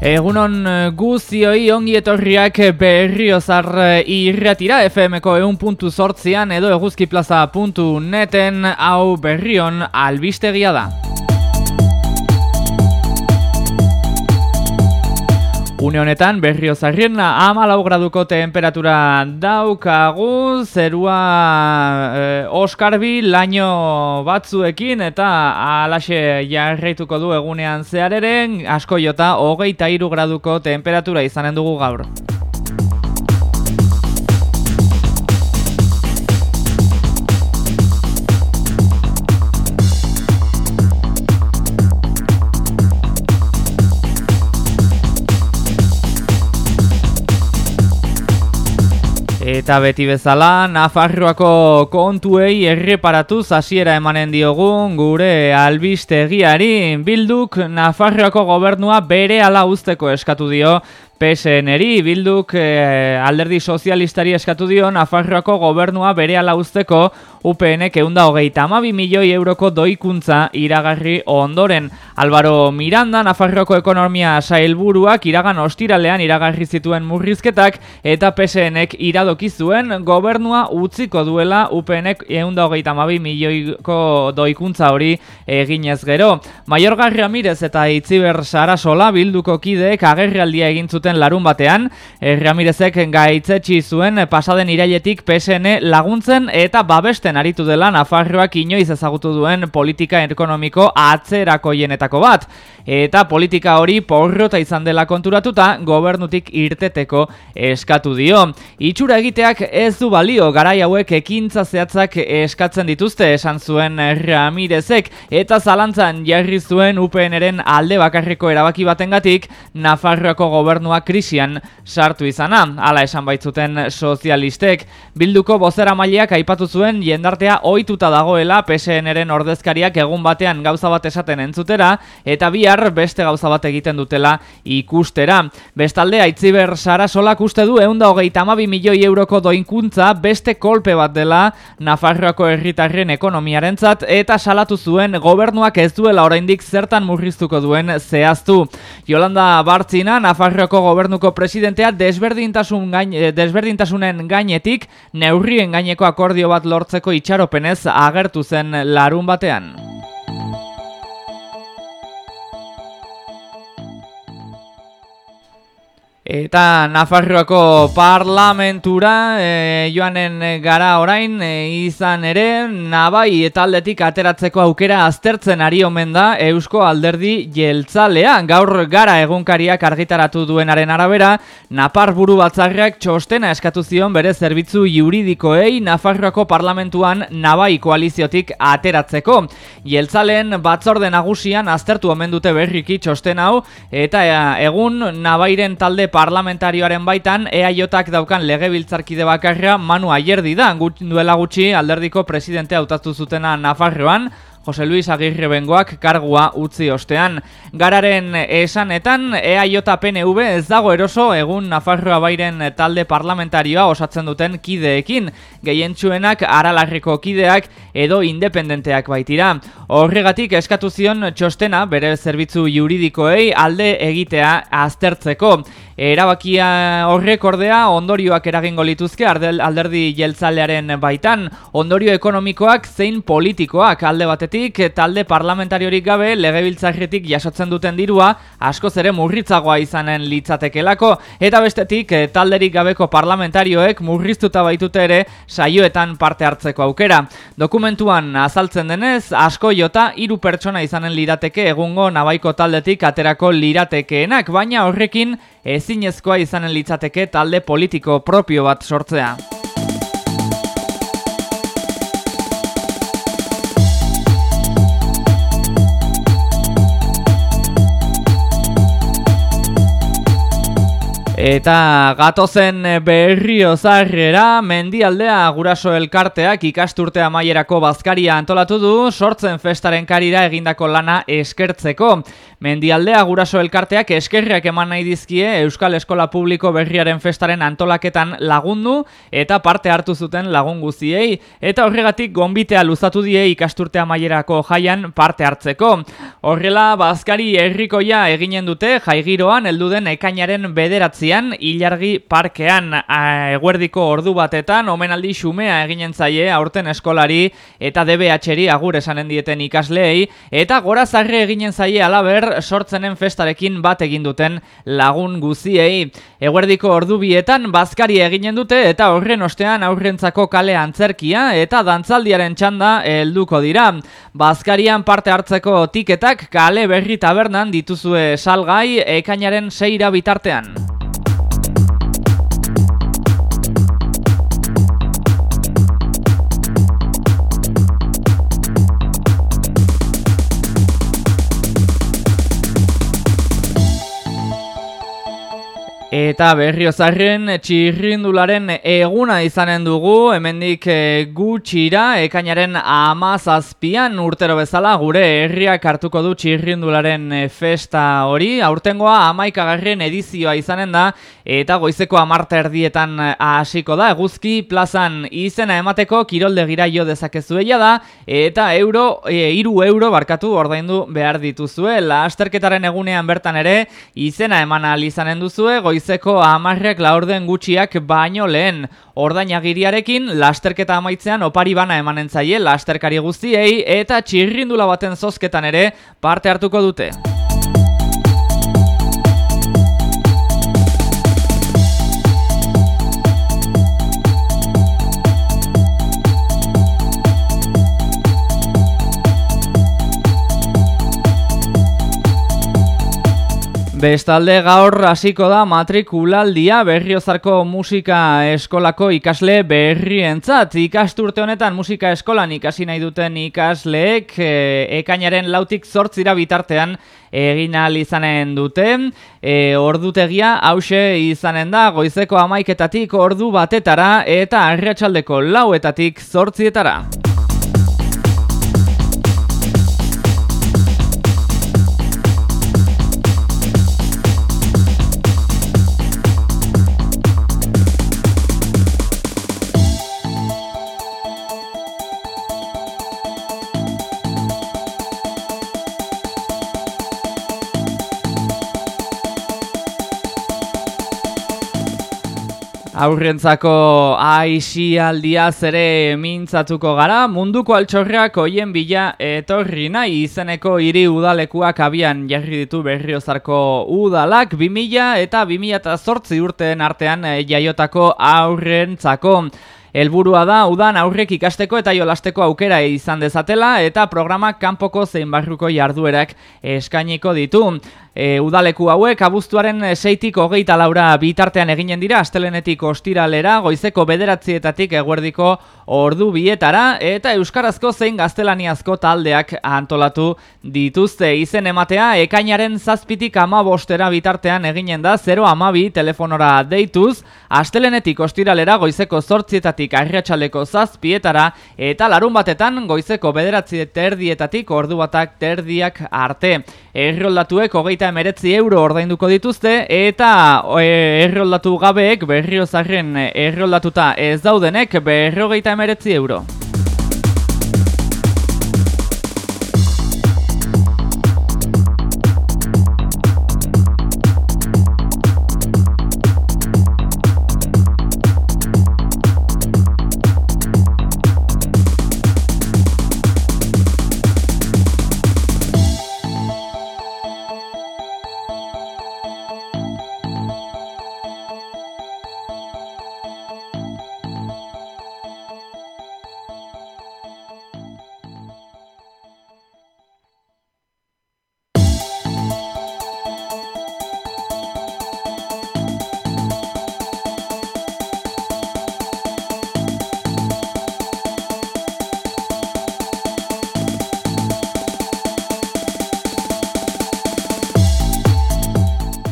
Egunon eh, guzioi ongi etorriak berriozar eh, irratira FMko eun puntu sortzian edo eguzkiplaza.neten hau berrion albistegia da. Une honetan berriozarrien ama graduko temperatura daukagu, zerua e, oskarbi laino batzuekin eta alaxe jarraituko du egunean zehareren, asko jota hogeita iru graduko temperatura izanen dugu gaur. Eta beti bezala, Nafarroako kontuei erreparatuz hasiera emanen diogun gure albistegiari bilduk Nafarroako gobernua bere ala usteko eskatu dio PSN-eri bilduk eh, alderdi sozialistari eskatu dio Nafarroako gobernua bere ala usteko UPN-ek eunda hogeita amabi milioi euroko doikuntza iragarri ondoren. Álvaro Miranda, Nafarroako ekonomia sailburuak iragan ostiralean iragarri zituen murrizketak eta PSN-ek iradoki zuen gobernua utziko duela UPN-ek eunda hogeita amabi milioiko doikuntza hori eginez gero. Maiorga Ramirez eta Itziber Sarasola bilduko kideek agerraldia egin larun batean, e, Ramirezek gaitzetsi zuen pasaden irailetik PSN laguntzen eta babesten aritu dela Nafarroak inoiz ezagutu duen politika ekonomiko atzerakoienetako bat. Eta politika hori porrota izan dela konturatuta gobernutik irteteko eskatu dio. Itxura egiteak ez du balio garai hauek ekintza zehatzak eskatzen dituzte esan zuen Ramirezek eta zalantzan jarri zuen UPNren alde bakarreko erabaki batengatik Nafarroako gobernua krisian sartu izana. Hala esan baitzuten sozialistek. Bilduko bozera maileak aipatu zuen jendartea ohituta dagoela PSNren ordezkariak egun batean gauza bat esaten entzutera eta bihar beste gauza bat egiten dutela ikustera. Bestalde, Aitziber Sarasolak uste du eunda hogeita amabi milioi euroko doinkuntza beste kolpe bat dela Nafarroako herritarren ekonomiarentzat eta salatu zuen gobernuak ez duela oraindik zertan murriztuko duen zehaztu. Yolanda Bartzina, Nafarroako gobernuko presidentea desberdintasun gain, eh, desberdintasunen gainetik neurrien gaineko akordio bat lortzeko itxaropenez agertu zen larun batean. Eta Nafarroako parlamentura e, joanen gara orain e, izan ere nabai etaldetik ateratzeko aukera aztertzen ari omen da Eusko Alderdi Jeltzalea. Gaur gara egunkariak argitaratu duenaren arabera, Napar buru batzarrak txostena eskatu zion bere zerbitzu juridikoei Nafarroako parlamentuan nabai koaliziotik ateratzeko. Jeltzaleen batzorde nagusian aztertu omen dute berriki txosten hau eta e, egun nabairen talde parlamentarioaren baitan EAJak daukan legebiltzarkide bakarra Manu Ayerdi da, duela gutxi alderdiko presidente hautatu zutena Nafarroan, Jose Luis Agirre Bengoak kargua utzi ostean. Gararen esanetan, EAJ PNV ez dago eroso egun Nafarroa bairen talde parlamentarioa osatzen duten kideekin, gehientsuenak aralarriko kideak edo independenteak baitira. Horregatik eskatu zion txostena bere zerbitzu juridikoei alde egitea aztertzeko. Erabakia horrek ordea ondorioak eragingo lituzke alderdi jeltzalearen baitan, ondorio ekonomikoak zein politikoak. Alde batetik talde parlamentariorik gabe legebiltzarretik jasotzen duten dirua askoz ere murritzagoa izanen litzatekelako. Eta bestetik talderik gabeko parlamentarioek murriztuta baitute ere saioetan parte hartzeko aukera. Dokumentuan azaltzen denez, asko jota hiru pertsona izanen lirateke egungo nabaiko taldetik aterako liratekeenak, baina horrekin ezinezkoa izanen litzateke talde politiko propio bat sortzea. Eta gatozen berriozarrera, mendialdea guraso elkarteak ikasturtea maierako bazkaria antolatu du, sortzen festaren karira egindako lana eskertzeko. Mendialdea guraso elkarteak eskerriak eman nahi dizkie Euskal Eskola Publiko berriaren festaren antolaketan lagundu eta parte hartu zuten lagun guziei, eta horregatik gonbitea luzatu die ikasturtea maierako jaian parte hartzeko. Horrela, bazkari herrikoia eginen dute jaigiroan elduden ekainaren bederatzi Ilargian, Ilargi Parkean eguerdiko ordu batetan omenaldi xumea eginen zaie aurten eskolari eta DBH-eri agur esanen dieten ikasleei eta gora zarre eginen zaie alaber sortzenen festarekin bat egin duten lagun guziei. Eguerdiko ordu bietan bazkari eginen dute eta horren ostean aurrentzako kale antzerkia eta dantzaldiaren txanda helduko dira. Bazkarian parte hartzeko tiketak kale berri tabernan dituzue salgai ekainaren seira bitartean. Eta berriozarren txirrindularen eguna izanen dugu, hemendik eh, gutxira, ekainaren amazazpian urtero bezala, gure herriak hartuko du txirrindularen eh, festa hori. Aurtengoa amaikagarren edizioa izanen da, eta goizeko amarte erdietan eh, hasiko da, eguzki plazan izena emateko kiroldegira jo dezakezuela da, eta euro, e, iru euro barkatu ordaindu behar dituzue. La asterketaren egunean bertan ere, izena eman alizanen duzue, goiz goizeko amarrek laurden gutxiak baino lehen. Ordainagiriarekin lasterketa amaitzean opari bana emanen zaie lasterkari guztiei eta txirrindula baten zozketan ere parte hartuko dute. Bestalde gaur hasiko da matrikulaldia berriozarko musika eskolako ikasle berrientzat. Ikasturte honetan musika eskolan ikasi nahi duten ikasleek e, ekainaren lautik zortzira bitartean egin izanen dute. E, ordutegia hause izanen da goizeko amaiketatik ordu batetara eta arratsaldeko lauetatik zortzietara. Aurrentzako aixialdia zere mintzatuko gara, munduko altxorrak hoien bila etorri nahi izeneko hiri udalekuak abian jarri ditu berriozarko udalak, 2000 eta 2008 urteen artean eh, jaiotako aurrentzako. Elburua da, udan aurrek ikasteko eta jolasteko aukera izan dezatela eta programak kanpoko zein barruko jarduerak eskainiko ditu. E, udaleku hauek abuztuaren seitik hogeita laura bitartean eginen dira, astelenetik ostiralera, goizeko bederatzietatik eguerdiko ordu bietara, eta euskarazko zein gaztelaniazko taldeak antolatu dituzte izen ematea, ekainaren zazpitik ama bostera bitartean eginen da, 0 amabi telefonora deituz, astelenetik ostiralera goizeko zortzietatik arriatxaleko zazpietara, eta larun batetan goizeko bederatzi terdietatik ordu batak terdiak arte. Erroldatuek hogeita emeretzi euro ordainduko dituzte eta e, erroldatu gabeek berriozarren erroldatuta ez daudenek berrogeita emeretzi euro.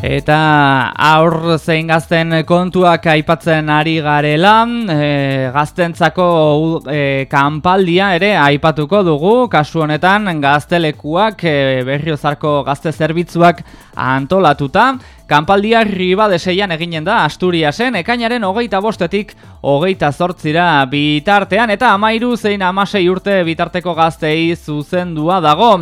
Eta aur zein gazten kontuak aipatzen ari garela, e, gaztentzako e, kanpaldia ere aipatuko dugu, kasu honetan gaztelekuak e, berriozarko gazte zerbitzuak antolatuta. Kanpaldia riba deseian eginen da Asturiasen, ekainaren hogeita bostetik hogeita zortzira bitartean, eta amairu zein amasei urte bitarteko gaztei zuzendua dago.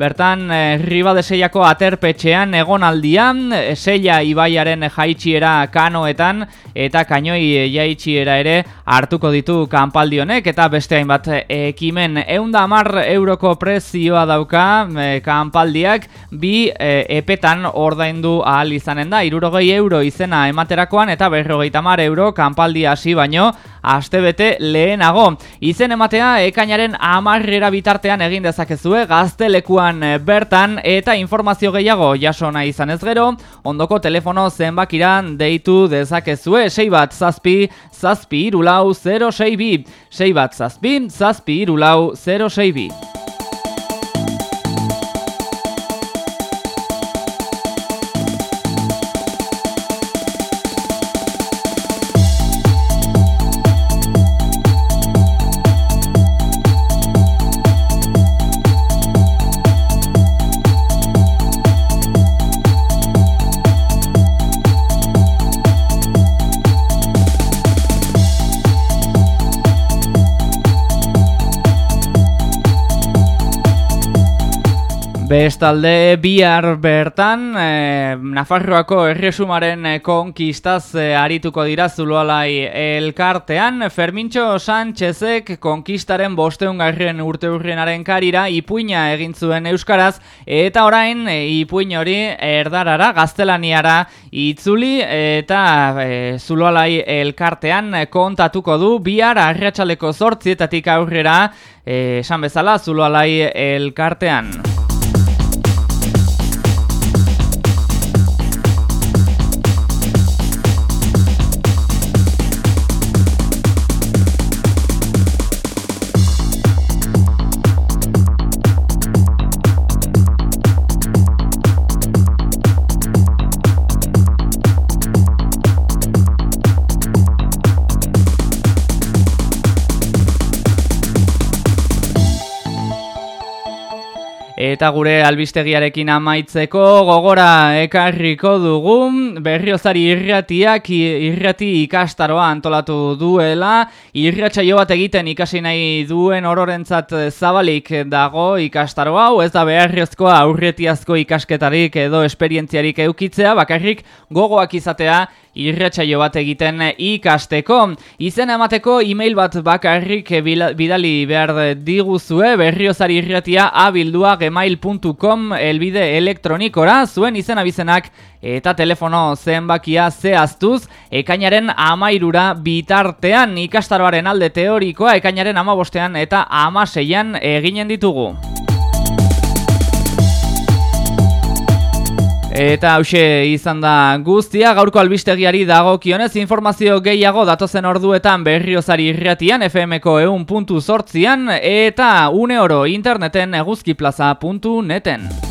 Bertan, e, riba deseiako aterpetxean egonaldian, e, seia ibaiaren jaitxiera kanoetan eta kainoi jaitxiera ere hartuko ditu kanpaldionek eta beste hainbat ekimen eunda amar euroko prezioa dauka e, kanpaldiak bi e, epetan ordaindu ahal izanen da, irurogei euro izena ematerakoan eta berrogeita mar euro kanpaldi hasi baino astebete lehenago. Izen ematea ekainaren amarrera bitartean egin dezakezue gaztelekuan bertan eta informazio gehiago jasona izan ez gero, ondoko telefono zenbakiran deitu dezakezue. 6 bat zazpi, zazpi irulau 06 bi, 6 bat zazpi, zazpi irulau 06 Bestalde bihar bertan, e, Nafarroako erresumaren eh, konkistaz e, arituko dira zuloalai elkartean, Fermintxo Sánchezek konkistaren bosteungarren urte urrenaren karira ipuina egin zuen Euskaraz, eta orain e, ipuin hori erdarara, gaztelaniara itzuli, eta e, zuloalai elkartean kontatuko du bihar arratsaleko zortzietatik aurrera, esan bezala zuloalai elkartean. Eta gure albistegiarekin amaitzeko gogora ekarriko dugu berriozari irratiak irrati ikastaroa antolatu duela. Irratsaio bat egiten ikasi nahi duen ororentzat zabalik dago ikastaro hau. Ez da beharriozkoa aurretiazko ikasketarik edo esperientziarik eukitzea bakarrik gogoak izatea irratsaio bat egiten ikasteko. Izen emateko e-mail bat bakarrik bidali behar diguzue berriozari irratia abildua gmail.com elbide elektronikora zuen izen abizenak eta telefono zenbakia zehaztuz ekainaren amairura bitartean ikastaroaren alde teorikoa ekainaren amabostean eta amaseian eginen ditugu. Eta hause izan da guztia, gaurko albistegiari dago kionez informazio gehiago datozen orduetan berriozari irratian FMko eun puntu sortzian eta une oro interneten eguzkiplaza.neten.